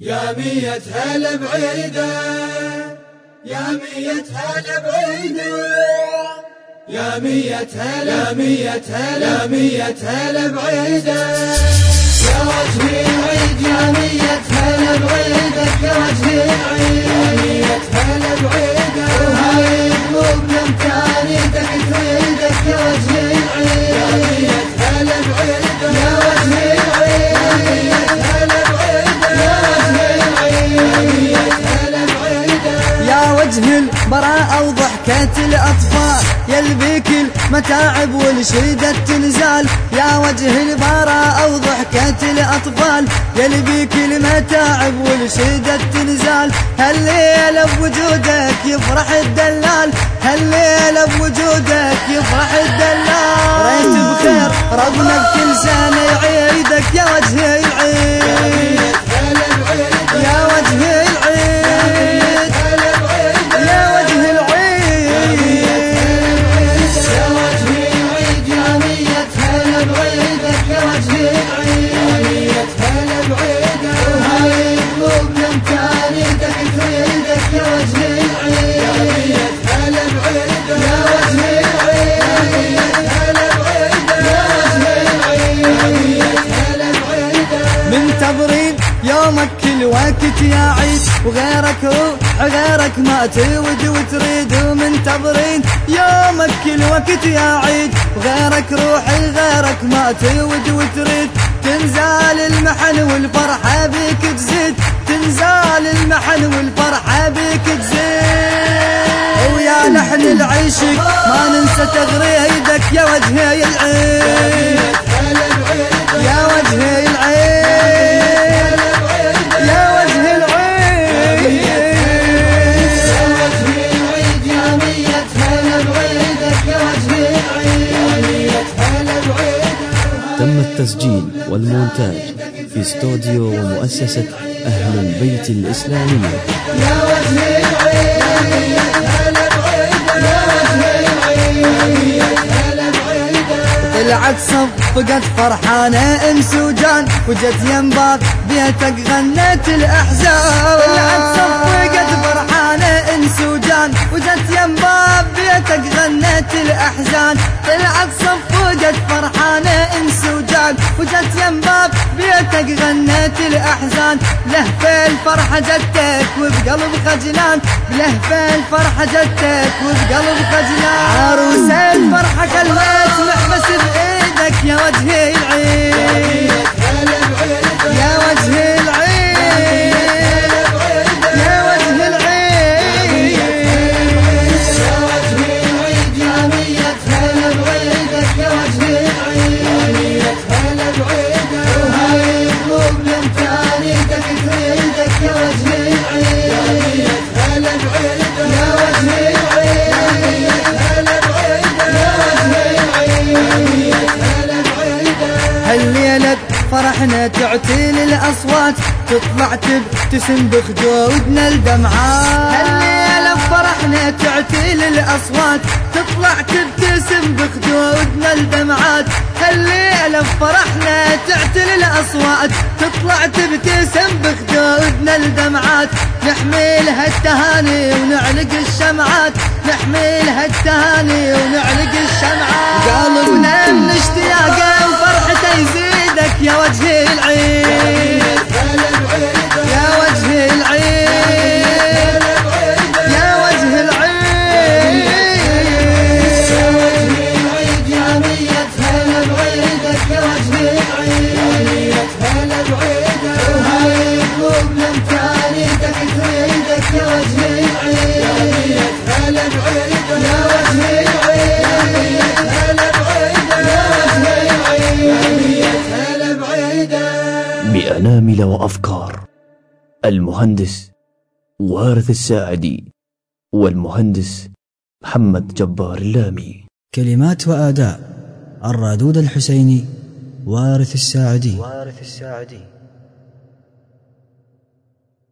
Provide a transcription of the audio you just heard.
يا مية هلا بعيدة يا مية هلا بعيدة. يا مية هلا مية هلا مية هلا بعيدة. يا وجهي العيد يا مية هلا بعيدك يا وجهي العيد. الأطفال يلبي كل متاعب والشدة تنزال. يا وجه البراءة وضحكة الأطفال يلبي كل متاعب والشدة تنزال. هالليلة بوجودك يفرح الدلال هالليلة بوجودك يفرح الدلال. ريت بخير ربنا بكل سنة يومك كل وقت يا عيد وغيرك روح غيرك ما تود وتريد ومنتظرين يومك كل وقت يا عيد وغيرك روح غيرك ما تود وتريد. تنزال المحن والفرحة بيك تزيد تنزال المحن والفرحة بيك تزيد. ويا لحن العيشك ما ننسى تغريدك يا وجهي العيد التسجيل والمونتاج في استوديو ومؤسسة أهل البيت الإسلامية يا وجه طلعت صفقت فرحانة إنس وجان وجت ينباب بيتك غنت الأحزان. طلعت صفقت فرحانة إنس وجان وجت ينباب بيتك غنت الأحزان. وجت ينباب بيتك غنت الأحزان. لهفة الفرحة جتك وبقلب خجلان. لهفة الفرحة جتك وبقلب خجلان. عروسة الفرحة كلمت هالليلة فرحنا تعتيل الأصوات تطلع تبتسم بخدودنا الدمعات. هالليلة فرحنا تعتيل الأصوات تطلع تبتسم بخدودنا الدمعات. هالليلة فرحنا تعتل الأصوات تطلع تبتسم بخدودنا الدمعات. نحملها التهاني ونعلق الشمعات. نحملها التهاني ونعلق بعيدك يا وجه العيد هلا بعيدك وهاي القلوب لم تانيتك تريدك يا وجه العيد هلا بعيدك يا وجه بأنامل وأفكار. المهندس وارث الساعدي والمهندس محمد جبار اللامي. كلمات وآداء الرادود الحسيني وارث الساعدي. وارث الساعدي.